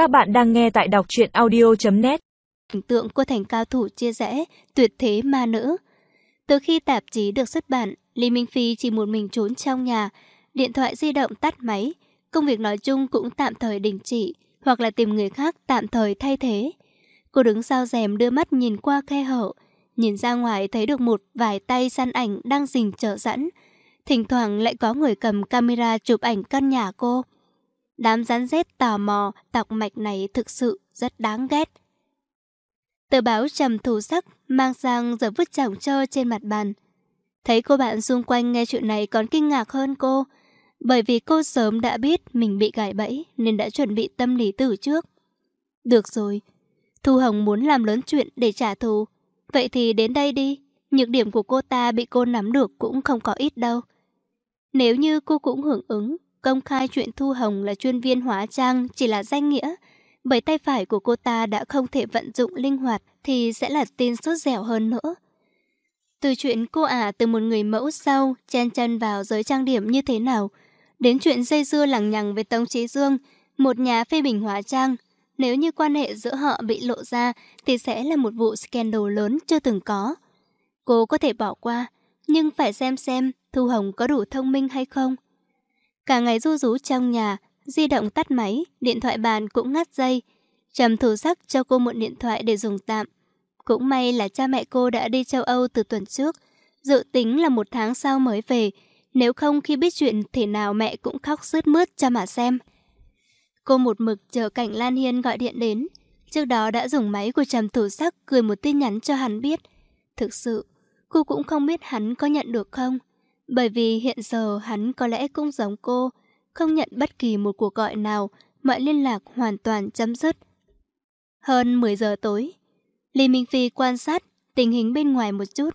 Các bạn đang nghe tại đọc truyện audio.net Hình tượng cô thành cao thủ chia rẽ, tuyệt thế ma nữ. Từ khi tạp chí được xuất bản, Lý Minh Phi chỉ một mình trốn trong nhà, điện thoại di động tắt máy, công việc nói chung cũng tạm thời đình chỉ, hoặc là tìm người khác tạm thời thay thế. Cô đứng sau rèm đưa mắt nhìn qua khe hở, nhìn ra ngoài thấy được một vài tay săn ảnh đang rình trở dẫn. Thỉnh thoảng lại có người cầm camera chụp ảnh căn nhà cô. Đám rắn rết tò mò, tọc mạch này thực sự rất đáng ghét. Tờ báo trầm thủ sắc mang sang giờ vứt chỏng trơ trên mặt bàn. Thấy cô bạn xung quanh nghe chuyện này còn kinh ngạc hơn cô, bởi vì cô sớm đã biết mình bị gài bẫy nên đã chuẩn bị tâm lý từ trước. Được rồi, Thu Hồng muốn làm lớn chuyện để trả thù. Vậy thì đến đây đi, nhược điểm của cô ta bị cô nắm được cũng không có ít đâu. Nếu như cô cũng hưởng ứng, công khai chuyện Thu Hồng là chuyên viên hóa trang chỉ là danh nghĩa, bởi tay phải của cô ta đã không thể vận dụng linh hoạt thì sẽ là tin sốt dẻo hơn nữa. Từ chuyện cô ả từ một người mẫu sau chen chân vào giới trang điểm như thế nào, đến chuyện dây dưa lằng nhằng với Tống Trí Dương, một nhà phê bình hóa trang. Nếu như quan hệ giữa họ bị lộ ra thì sẽ là một vụ scandal lớn chưa từng có. Cô có thể bỏ qua, nhưng phải xem xem Thu Hồng có đủ thông minh hay không. Cả ngày du rú trong nhà, di động tắt máy, điện thoại bàn cũng ngắt dây. Trầm thủ sắc cho cô một điện thoại để dùng tạm. Cũng may là cha mẹ cô đã đi châu Âu từ tuần trước. Dự tính là một tháng sau mới về. Nếu không khi biết chuyện thì nào mẹ cũng khóc sướt mướt cho mà xem. Cô một mực chờ cảnh Lan Hiên gọi điện đến. Trước đó đã dùng máy của Trầm thủ sắc gửi một tin nhắn cho hắn biết. Thực sự, cô cũng không biết hắn có nhận được không. Bởi vì hiện giờ hắn có lẽ cũng giống cô, không nhận bất kỳ một cuộc gọi nào, mọi liên lạc hoàn toàn chấm dứt. Hơn 10 giờ tối, Lý Minh Phi quan sát tình hình bên ngoài một chút,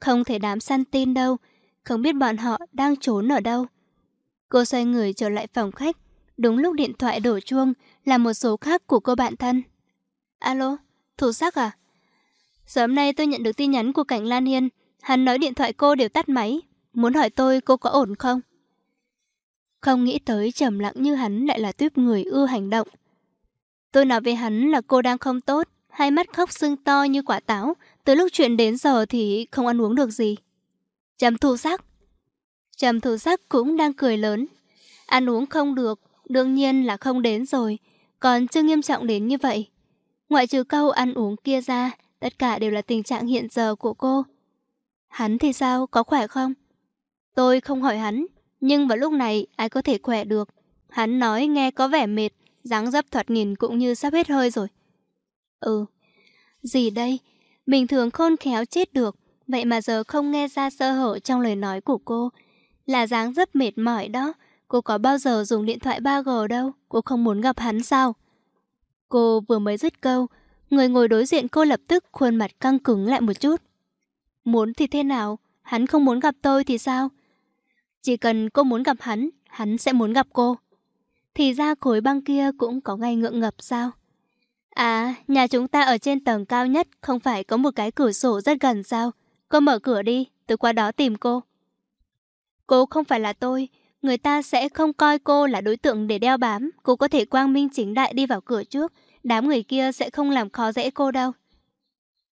không thể đám săn tin đâu, không biết bọn họ đang trốn ở đâu. Cô xoay người trở lại phòng khách, đúng lúc điện thoại đổ chuông là một số khác của cô bạn thân. Alo, thủ sắc à? Sớm nay tôi nhận được tin nhắn của cảnh Lan Hiên, hắn nói điện thoại cô đều tắt máy, muốn hỏi tôi cô có ổn không? Không nghĩ tới trầm lặng như hắn lại là tuyếp người ưa hành động. Tôi nói với hắn là cô đang không tốt, hai mắt khóc sưng to như quả táo, từ lúc chuyện đến giờ thì không ăn uống được gì. Trầm thu sắc. Trầm thu sắc cũng đang cười lớn. Ăn uống không được, đương nhiên là không đến rồi, còn chưa nghiêm trọng đến như vậy. Ngoại trừ câu ăn uống kia ra, tất cả đều là tình trạng hiện giờ của cô. Hắn thì sao, có khỏe không? Tôi không hỏi hắn, nhưng vào lúc này ai có thể khỏe được. Hắn nói nghe có vẻ mệt, dáng dấp thoạt nhìn cũng như sắp hết hơi rồi. Ừ, gì đây? Bình thường khôn khéo chết được, vậy mà giờ không nghe ra sơ hở trong lời nói của cô. Là dáng dấp mệt mỏi đó, cô có bao giờ dùng điện thoại 3G đâu, cô không muốn gặp hắn sao? Cô vừa mới dứt câu, người ngồi đối diện cô lập tức khuôn mặt căng cứng lại một chút. Muốn thì thế nào? Hắn không muốn gặp tôi thì sao? Chỉ cần cô muốn gặp hắn, hắn sẽ muốn gặp cô. Thì ra khối băng kia cũng có ngay ngượng ngập sao? À, nhà chúng ta ở trên tầng cao nhất không phải có một cái cửa sổ rất gần sao? Cô mở cửa đi, tôi qua đó tìm cô. Cô không phải là tôi, người ta sẽ không coi cô là đối tượng để đeo bám. Cô có thể quang minh chính đại đi vào cửa trước, đám người kia sẽ không làm khó dễ cô đâu.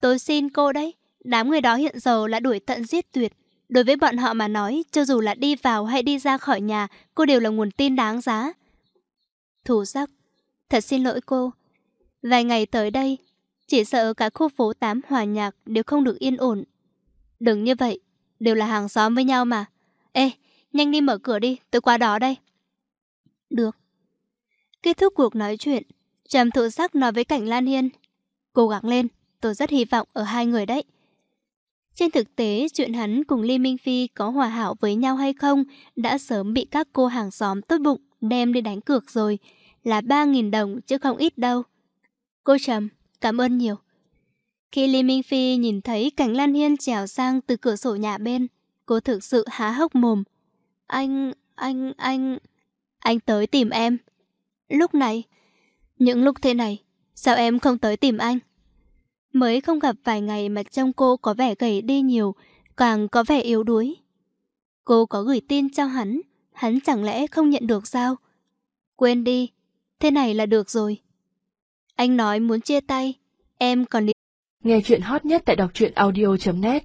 Tôi xin cô đấy, đám người đó hiện giờ là đuổi tận giết tuyệt. Đối với bọn họ mà nói, cho dù là đi vào hay đi ra khỏi nhà, cô đều là nguồn tin đáng giá. Thủ sắc, thật xin lỗi cô. Vài ngày tới đây, chỉ sợ cả khu phố tám hòa nhạc đều không được yên ổn. Đừng như vậy, đều là hàng xóm với nhau mà. Ê, nhanh đi mở cửa đi, tôi qua đó đây. Được. Kết thúc cuộc nói chuyện, Trầm thủ sắc nói với Cảnh Lan Hiên. Cố gắng lên, tôi rất hy vọng ở hai người đấy. Trên thực tế, chuyện hắn cùng Lý Minh Phi có hòa hảo với nhau hay không đã sớm bị các cô hàng xóm tốt bụng đem đi đánh cược rồi. Là 3.000 đồng chứ không ít đâu. Cô Trầm, cảm ơn nhiều. Khi Lý Minh Phi nhìn thấy cảnh Lan Hiên trèo sang từ cửa sổ nhà bên, cô thực sự há hốc mồm. Anh, anh, anh... Anh tới tìm em. Lúc này, những lúc thế này, sao em không tới tìm anh? Mới không gặp vài ngày mà trông cô có vẻ gầy đi nhiều, càng có vẻ yếu đuối. Cô có gửi tin cho hắn, hắn chẳng lẽ không nhận được sao? Quên đi, thế này là được rồi. Anh nói muốn chia tay. Em còn Nghe chuyện hot nhất tại đọc truyện audio.net